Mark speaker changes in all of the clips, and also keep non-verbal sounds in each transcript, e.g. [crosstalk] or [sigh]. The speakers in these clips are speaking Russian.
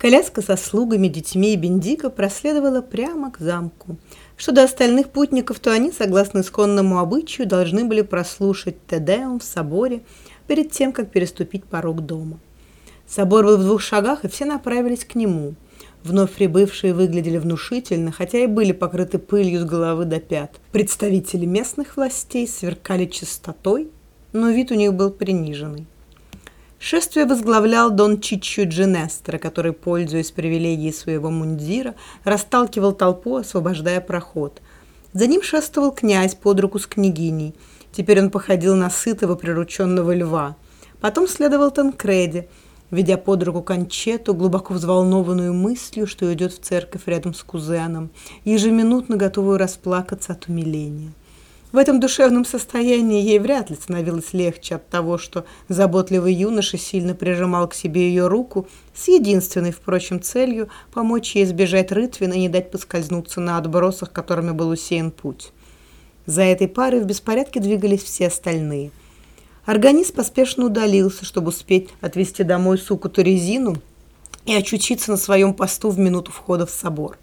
Speaker 1: Коляска со слугами, детьми и Бендика проследовала прямо к замку. Что до остальных путников, то они, согласно исконному обычаю, должны были прослушать Тедеум в соборе перед тем, как переступить порог дома. Собор был в двух шагах, и все направились к нему. Вновь прибывшие выглядели внушительно, хотя и были покрыты пылью с головы до пят. Представители местных властей сверкали чистотой, но вид у них был приниженный. Шествие возглавлял Дон Чичу Джинестро, который, пользуясь привилегией своего мундира, расталкивал толпу, освобождая проход. За ним шествовал князь под руку с княгиней. Теперь он походил на сытого прирученного льва. Потом следовал Танкреди, ведя под руку кончету, глубоко взволнованную мыслью, что идет в церковь рядом с кузеном, ежеминутно готовую расплакаться от умиления. В этом душевном состоянии ей вряд ли становилось легче от того, что заботливый юноша сильно прижимал к себе ее руку с единственной, впрочем, целью помочь ей избежать рытвин и не дать поскользнуться на отбросах, которыми был усеян путь. За этой парой в беспорядке двигались все остальные. Органист поспешно удалился, чтобы успеть отвезти домой суку Торезину и очутиться на своем посту в минуту входа в собор.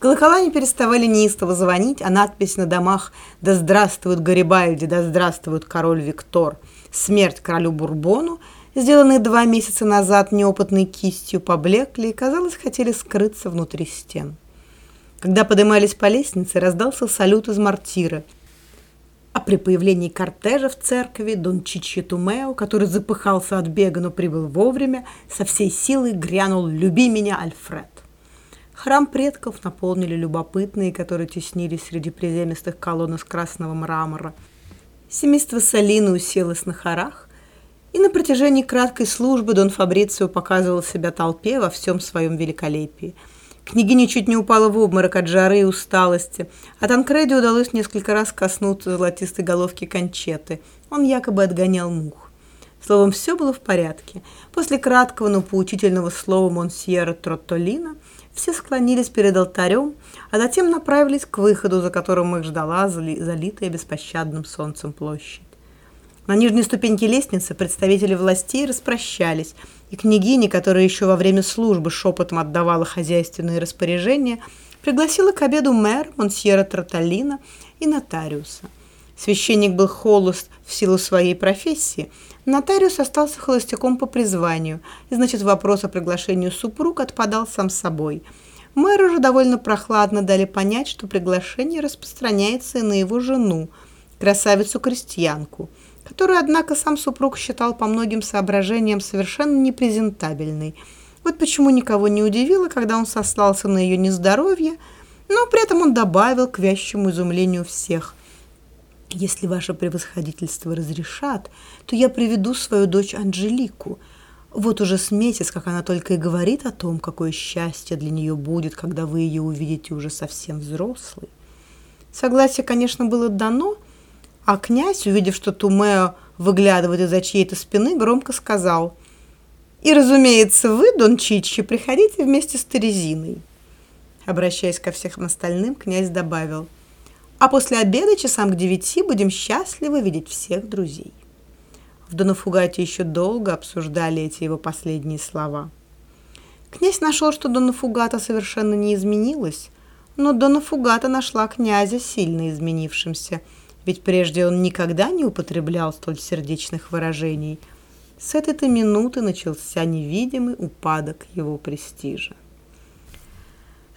Speaker 1: Колокола не переставали неистово звонить, а надпись на домах «Да здравствует Гарибальди, да здравствует король Виктор, смерть королю Бурбону», сделанные два месяца назад неопытной кистью, поблекли и, казалось, хотели скрыться внутри стен. Когда поднимались по лестнице, раздался салют из мортира. А при появлении кортежа в церкви Дон Чичи Тумео, который запыхался от бега, но прибыл вовремя, со всей силы грянул «Люби меня, Альфред!». Храм предков наполнили любопытные, которые теснились среди приземистых колонн из красного мрамора. Семейство Салины уселось на хорах, и на протяжении краткой службы Дон Фабрицио показывал себя толпе во всем своем великолепии. Княгиня чуть не упала в обморок от жары и усталости, а Танкреди удалось несколько раз коснуться золотистой головки кончеты. Он якобы отгонял мух. Словом, все было в порядке. После краткого, но поучительного слова Монсьера Троттолина – все склонились перед алтарем, а затем направились к выходу, за которым их ждала залитая беспощадным солнцем площадь. На нижней ступеньке лестницы представители властей распрощались, и княгиня, которая еще во время службы шепотом отдавала хозяйственные распоряжения, пригласила к обеду мэр, монсьера Троталина и нотариуса. Священник был холост в силу своей профессии – Нотариус остался холостяком по призванию, и значит вопрос о приглашении супруг отпадал сам собой. Мэру же довольно прохладно дали понять, что приглашение распространяется и на его жену, красавицу-крестьянку, которую, однако, сам супруг считал по многим соображениям совершенно непрезентабельной. Вот почему никого не удивило, когда он сослался на ее нездоровье, но при этом он добавил к вящему изумлению всех. Если ваше превосходительство разрешат, то я приведу свою дочь Анжелику. Вот уже с месяц, как она только и говорит о том, какое счастье для нее будет, когда вы ее увидите уже совсем взрослой. Согласие, конечно, было дано, а князь, увидев, что Тумео выглядывает из-за чьей-то спины, громко сказал «И, разумеется, вы, Дон Чичи, приходите вместе с Терезиной». Обращаясь ко всем остальным, князь добавил – а после обеда часам к девяти будем счастливы видеть всех друзей. В Донафугате еще долго обсуждали эти его последние слова. Князь нашел, что Донафугата совершенно не изменилась, но Донафугата нашла князя сильно изменившимся, ведь прежде он никогда не употреблял столь сердечных выражений. С этой-то минуты начался невидимый упадок его престижа.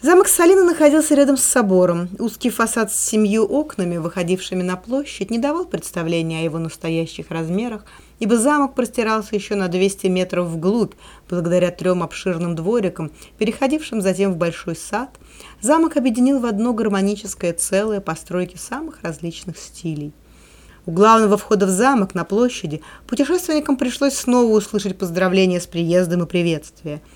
Speaker 1: Замок Салина находился рядом с собором. Узкий фасад с семью окнами, выходившими на площадь, не давал представления о его настоящих размерах, ибо замок простирался еще на 200 метров вглубь, благодаря трем обширным дворикам, переходившим затем в большой сад. Замок объединил в одно гармоническое целое постройки самых различных стилей. У главного входа в замок на площади путешественникам пришлось снова услышать поздравления с приездом и приветствия –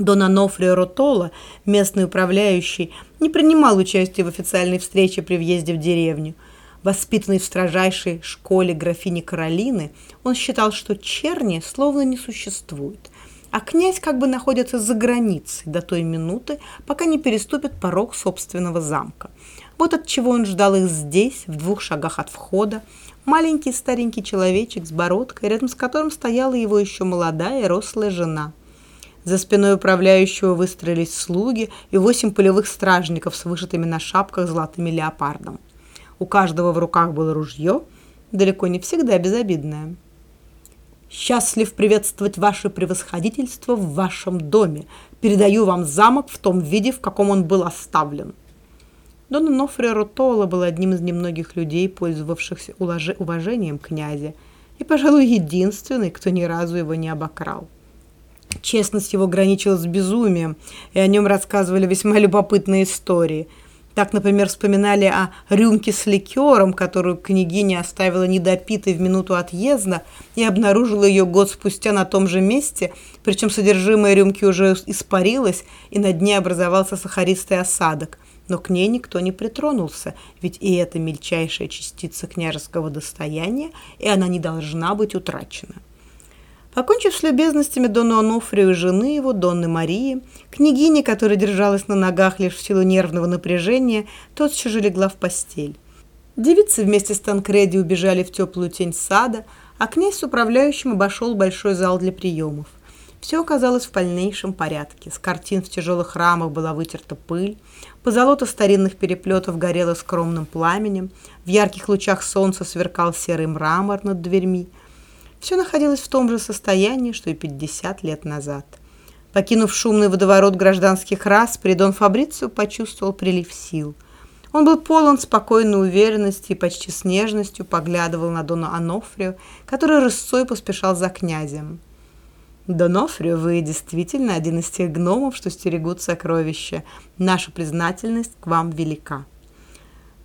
Speaker 1: Дон Анофрио Ротола, местный управляющий, не принимал участия в официальной встрече при въезде в деревню. Воспитанный в строжайшей школе графини Каролины, он считал, что черни словно не существует, а князь как бы находится за границей до той минуты, пока не переступит порог собственного замка. Вот от чего он ждал их здесь, в двух шагах от входа, маленький старенький человечек с бородкой, рядом с которым стояла его еще молодая рослая жена – За спиной управляющего выстроились слуги и восемь полевых стражников с вышитыми на шапках золотыми леопардом. У каждого в руках было ружье, далеко не всегда безобидное. «Счастлив приветствовать ваше превосходительство в вашем доме. Передаю вам замок в том виде, в каком он был оставлен». Дон Нофрио Ротола был одним из немногих людей, пользовавшихся уважением князя, и, пожалуй, единственный, кто ни разу его не обокрал. Честность его граничила с безумием, и о нем рассказывали весьма любопытные истории. Так, например, вспоминали о рюмке с ликером, которую княгиня оставила недопитой в минуту отъезда и обнаружила ее год спустя на том же месте, причем содержимое рюмки уже испарилось, и на дне образовался сахаристый осадок. Но к ней никто не притронулся, ведь и это мельчайшая частица княжеского достояния, и она не должна быть утрачена. Покончив с любезностями Дону Ануфрию и жены его, Донны Марии, княгиня, которая держалась на ногах лишь в силу нервного напряжения, тотчас же легла в постель. Девицы вместе с Танкреди убежали в теплую тень сада, а князь с управляющим обошел большой зал для приемов. Все оказалось в полнейшем порядке. С картин в тяжелых рамах была вытерта пыль, позолота старинных переплетов горела скромным пламенем, в ярких лучах солнца сверкал серый мрамор над дверьми – все находилось в том же состоянии, что и 50 лет назад. Покинув шумный водоворот гражданских рас, Придон Фабрицио почувствовал прилив сил. Он был полон спокойной уверенности и почти с нежностью поглядывал на Дона Анофрио, который рысцой поспешал за князем. «Донофрио, вы действительно один из тех гномов, что стерегут сокровища. Наша признательность к вам велика».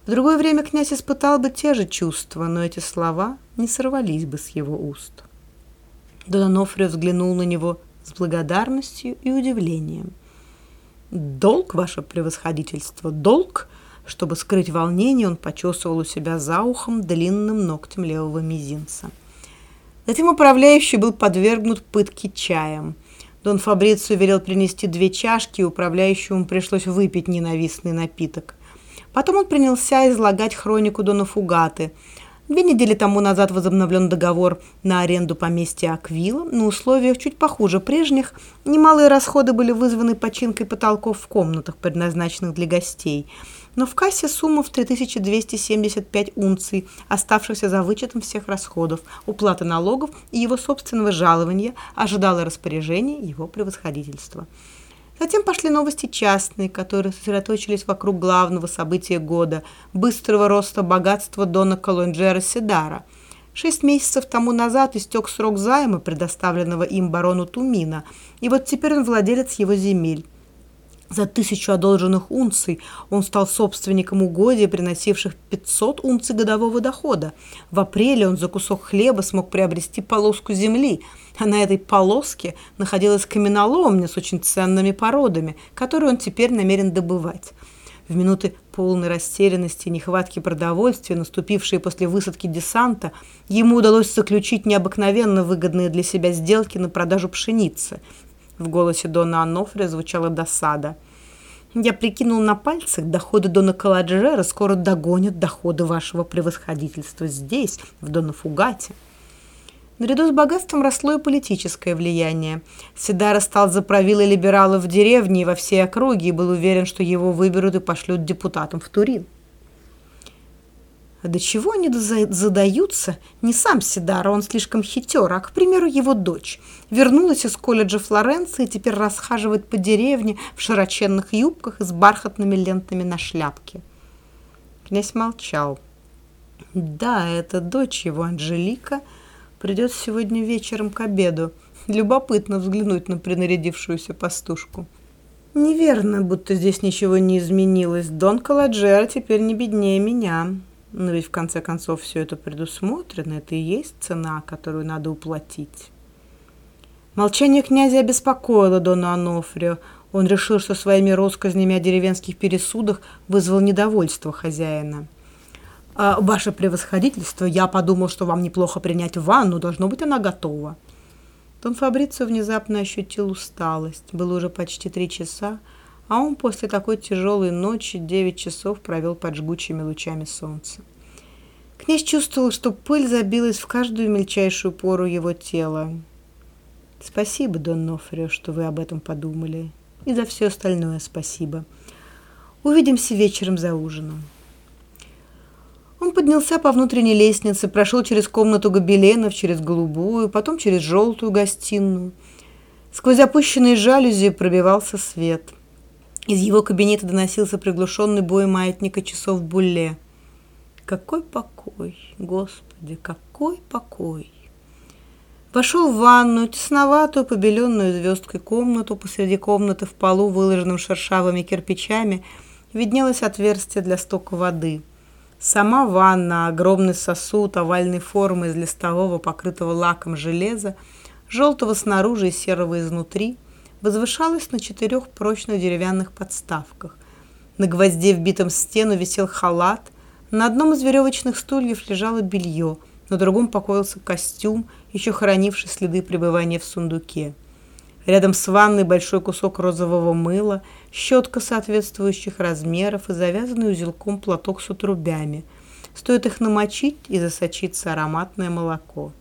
Speaker 1: В другое время князь испытал бы те же чувства, но эти слова не сорвались бы с его уст. Донофрио взглянул на него с благодарностью и удивлением. «Долг, ваше превосходительство, долг!» Чтобы скрыть волнение, он почесывал у себя за ухом длинным ногтем левого мизинца. Затем управляющий был подвергнут пытке чаем. Дон Фабрицио велел принести две чашки, и управляющему пришлось выпить ненавистный напиток – Потом он принялся излагать хронику Дона Фугаты. Две недели тому назад возобновлен договор на аренду поместья Аквила на условиях чуть похуже прежних. Немалые расходы были вызваны починкой потолков в комнатах, предназначенных для гостей. Но в кассе сумма в 3275 унций, оставшихся за вычетом всех расходов, уплаты налогов и его собственного жалования, ожидало распоряжения его превосходительства. Затем пошли новости частные, которые сосредоточились вокруг главного события года – быстрого роста богатства Дона Колонджера Седара. Шесть месяцев тому назад истек срок займа, предоставленного им барону Тумина, и вот теперь он владелец его земель. За тысячу одолженных унций он стал собственником угодий, приносивших 500 унций годового дохода. В апреле он за кусок хлеба смог приобрести полоску земли, а на этой полоске находилась каменоломня с очень ценными породами, которые он теперь намерен добывать. В минуты полной растерянности и нехватки продовольствия, наступившие после высадки десанта, ему удалось заключить необыкновенно выгодные для себя сделки на продажу пшеницы – в голосе Дона Анофрия звучала досада. «Я прикинул на пальцах, доходы Дона Каладжера скоро догонят доходы вашего превосходительства здесь, в Донафугате». Наряду с богатством росло и политическое влияние. Седара стал заправилой либералов в деревне и во всей округе и был уверен, что его выберут и пошлют депутатом в Турин. До чего они задаются? Не сам Сидара, он слишком хитер, а, к примеру, его дочь. Вернулась из колледжа Флоренции и теперь расхаживает по деревне в широченных юбках и с бархатными лентами на шляпке. Князь молчал. Да, это дочь его, Анжелика, придет сегодня вечером к обеду. Любопытно взглянуть на принарядившуюся пастушку. Неверно, будто здесь ничего не изменилось. Дон Каладжера теперь не беднее меня. Но ведь в конце концов все это предусмотрено, это и есть цена, которую надо уплатить. Молчание князя обеспокоило Дона Анофрио. Он решил, что своими россказнями о деревенских пересудах вызвал недовольство хозяина. «А, «Ваше превосходительство, я подумал, что вам неплохо принять ванну, должно быть, она готова». Дон Фабрицио внезапно ощутил усталость. Было уже почти три часа, а он после такой тяжелой ночи девять часов провел под жгучими лучами солнца. Князь чувствовал, что пыль забилась в каждую мельчайшую пору его тела. Спасибо, Дон Нофрио, что вы об этом подумали. И за все остальное спасибо. Увидимся вечером за ужином. Он поднялся по внутренней лестнице, прошел через комнату гобеленов, через голубую, потом через желтую гостиную. Сквозь опущенные жалюзи пробивался свет. Из его кабинета доносился приглушенный бой маятника часов Булле. Какой покой, Господи, какой покой! Вошел в ванную, тесноватую, побеленную звездкой комнату. Посреди комнаты в полу, выложенном шершавыми кирпичами, виднелось отверстие для стока воды – Сама ванна, огромный сосуд овальной формы из листового, покрытого лаком железа, желтого снаружи и серого изнутри, возвышалась на четырех прочных деревянных подставках. На гвозде, вбитом в стену, висел халат, на одном из веревочных стульев лежало белье, на другом покоился костюм, еще хранивший следы пребывания в сундуке. Рядом с ванной большой кусок розового мыла, щетка соответствующих размеров и завязанный узелком платок с отрубями. Стоит их намочить и засочиться ароматное молоко.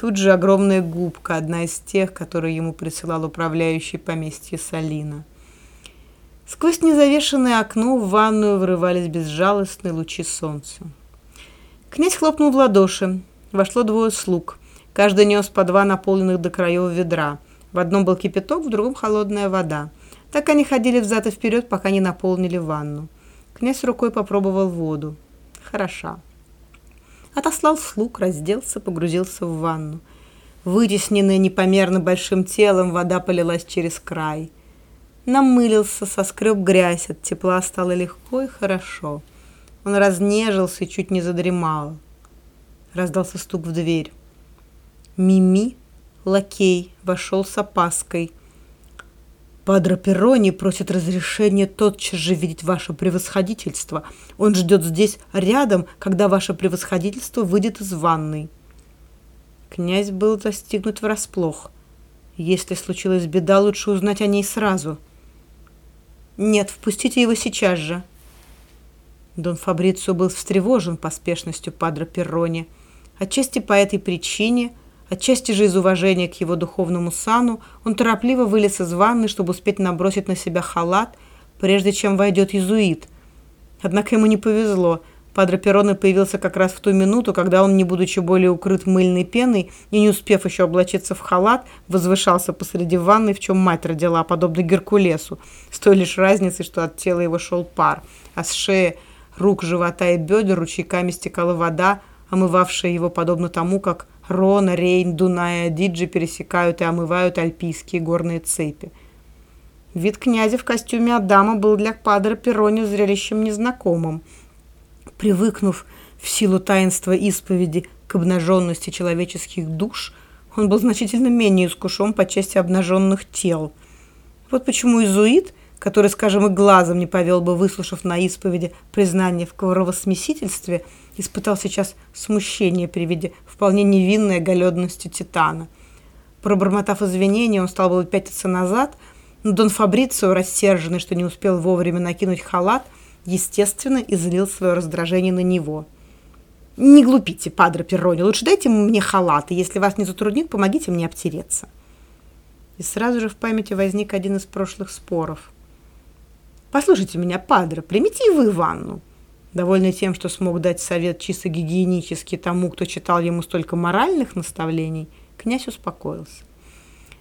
Speaker 1: Тут же огромная губка, одна из тех, которые ему присылал управляющий поместье Салина. Сквозь незавешенное окно в ванную врывались безжалостные лучи солнца. Князь хлопнул в ладоши. Вошло двое слуг. Каждый нес по два наполненных до краев ведра – в одном был кипяток, в другом холодная вода. Так они ходили взад и вперед, пока не наполнили ванну. Князь рукой попробовал воду. Хороша. Отослал слуг, разделся, погрузился в ванну. Вытесненная непомерно большим телом, вода полилась через край. Намылился, соскреб грязь, от тепла стало легко и хорошо. Он разнежился и чуть не задремал. Раздался стук в дверь. Мими Лакей вошел с опаской. Падро Перрони просит разрешения тотчас же видеть ваше превосходительство. Он ждет здесь рядом, когда ваше превосходительство выйдет из ванной. Князь был застигнут врасплох. Если случилась беда, лучше узнать о ней сразу. Нет, впустите его сейчас же. Дон Фабрицио был встревожен поспешностью Падро Перрони. Отчасти по этой причине – Отчасти же из уважения к его духовному сану он торопливо вылез из ванны, чтобы успеть набросить на себя халат, прежде чем войдет иезуит. Однако ему не повезло. Падре Перроне появился как раз в ту минуту, когда он, не будучи более укрыт мыльной пеной и не успев еще облачиться в халат, возвышался посреди ванны, в чем мать родила, подобно Геркулесу, с той лишь разницей, что от тела его шел пар, а с шеи, рук, живота и бедер ручейками стекала вода, омывавшая его подобно тому, как Рона, Рейн, Дунай и Адиджи пересекают и омывают альпийские горные цепи. Вид князя в костюме Адама был для Падре Перрони зрелищем незнакомым. Привыкнув в силу таинства исповеди к обнаженности человеческих душ, он был значительно менее искушен по части обнаженных тел. Вот почему изуит который, скажем, и глазом не повел бы, выслушав на исповеди признание в кровосмесительстве, испытал сейчас смущение при виде вполне невинной оголенности Титана. Пробормотав извинения, он стал бы пятиться назад, но Дон Фабрицио, рассерженный, что не успел вовремя накинуть халат, естественно, излил свое раздражение на него. «Не глупите, падре Перрони, лучше дайте мне халат, и если вас не затруднит, помогите мне обтереться». И сразу же в памяти возник один из прошлых споров – Послушайте меня, падре, примите и вы ванну. Довольный тем, что смог дать совет чисто гигиенический тому, кто читал ему столько моральных наставлений, князь успокоился.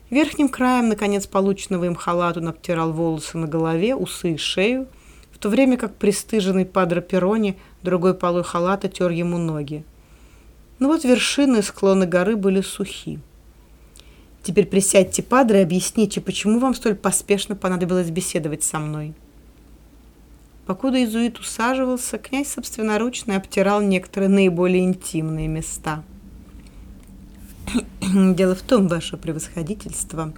Speaker 1: Верхним краем, наконец, полученного им халату обтирал волосы на голове, усы и шею, в то время как пристыженный падре Перрони другой полой халата тер ему ноги. Но вот вершины и склоны горы были сухи. Теперь присядьте, падре, и объясните, почему вам столь поспешно понадобилось беседовать со мной. Покуда изуит усаживался, князь собственноручно обтирал некоторые наиболее интимные места. [clears throat] Дело в том, ваше превосходительство,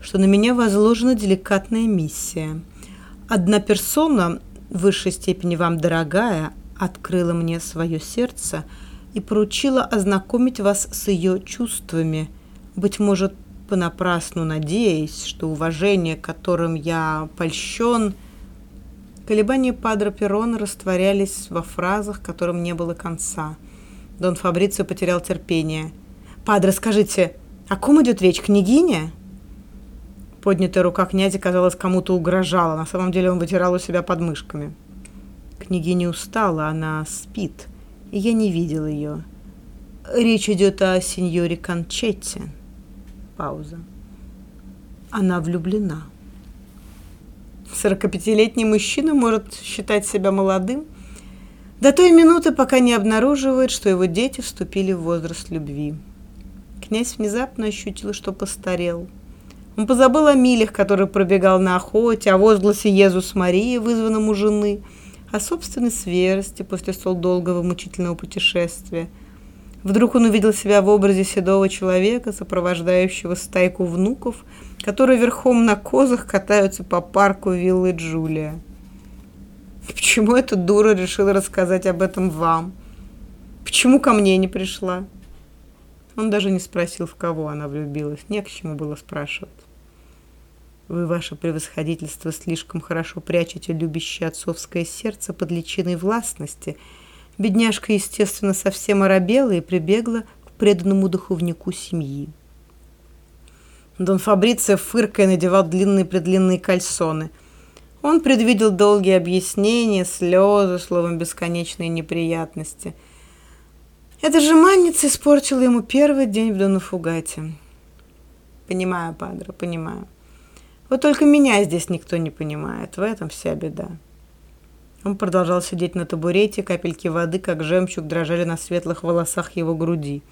Speaker 1: что на меня возложена деликатная миссия. Одна персона, в высшей степени вам дорогая, открыла мне свое сердце и поручила ознакомить вас с ее чувствами, быть может, понапрасну надеясь, что уважение, которым я польщен – Колебания Падро Перрона растворялись во фразах, которым не было конца. Дон Фабрицио потерял терпение. «Падре, скажите, О ком идет речь, княгиня? Поднятая рука князя, казалось, кому-то угрожала. На самом деле он вытирал у себя подмышками. Княгиня устала, она спит, и я не видел ее. Речь идет о сеньоре Кончетте. Пауза. Она влюблена. 45-летний мужчина может считать себя молодым до той минуты, пока не обнаруживает, что его дети вступили в возраст любви. Князь внезапно ощутил, что постарел. Он позабыл о милях, который пробегал на охоте, о возгласе Езус Марии, вызванном у жены, о собственной сверсти после столь долгого мучительного путешествия – Вдруг он увидел себя в образе седого человека, сопровождающего стайку внуков, которые верхом на козах катаются по парку виллы Джулия. Почему эта дура решила рассказать об этом вам? Почему ко мне не пришла? Он даже не спросил, в кого она влюбилась. Не к чему было спрашивать. Вы, ваше превосходительство, слишком хорошо прячете любящее отцовское сердце под личиной властности – Бедняжка, естественно, совсем оробела и прибегла к преданному духовнику семьи. Дон Фабрицио, фыркая, надевал длинные-предлинные кальсоны. Он предвидел долгие объяснения, слезы, словом, бесконечные неприятности. Эта же манница испортила ему первый день в Донафугате. Понимаю, Падре, понимаю. Вот только меня здесь никто не понимает. В этом вся беда. Он продолжал сидеть на табурете, капельки воды, как жемчуг, дрожали на светлых волосах его груди.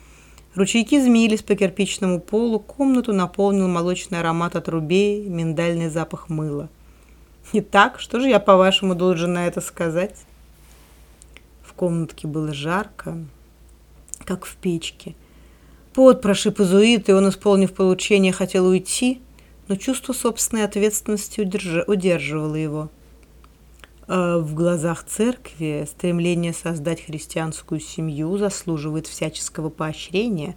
Speaker 1: Ручейки змеились по кирпичному полу, комнату наполнил молочный аромат от рубей, миндальный запах мыла. «Итак, что же я, по-вашему, должен на это сказать?» В комнатке было жарко, как в печке. Пот прошиб изуит, и он, исполнив получение, хотел уйти, но чувство собственной ответственности удерживало его – в глазах церкви стремление создать христианскую семью заслуживает всяческого поощрения.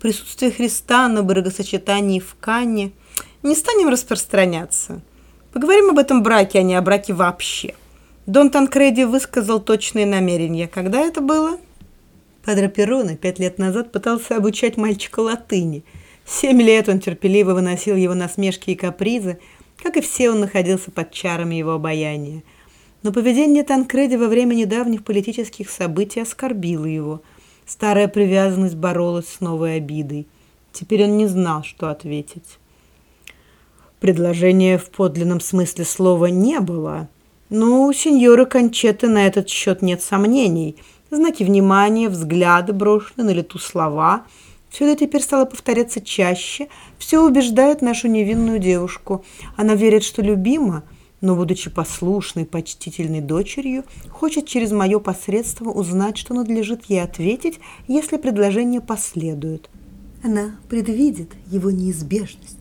Speaker 1: Присутствие Христа на бракосочетании в Канне не станем распространяться. Поговорим об этом браке, а не о браке вообще. Дон Танкреди высказал точные намерения. Когда это было? Падре Перроне пять лет назад пытался обучать мальчика латыни. Семь лет он терпеливо выносил его насмешки и капризы. Как и все, он находился под чарами его обаяния. Но поведение Танкреди во время недавних политических событий оскорбило его. Старая привязанность боролась с новой обидой. Теперь он не знал, что ответить. Предложения в подлинном смысле слова не было. Но у сеньора Кончеты на этот счет нет сомнений. Знаки внимания, взгляды, брошенные на лету слова – все это теперь стало повторяться чаще. Все убеждает нашу невинную девушку. Она верит, что любима – но, будучи послушной, почтительной дочерью, хочет через мое посредство узнать, что надлежит ей ответить, если предложение последует. Она предвидит его неизбежность.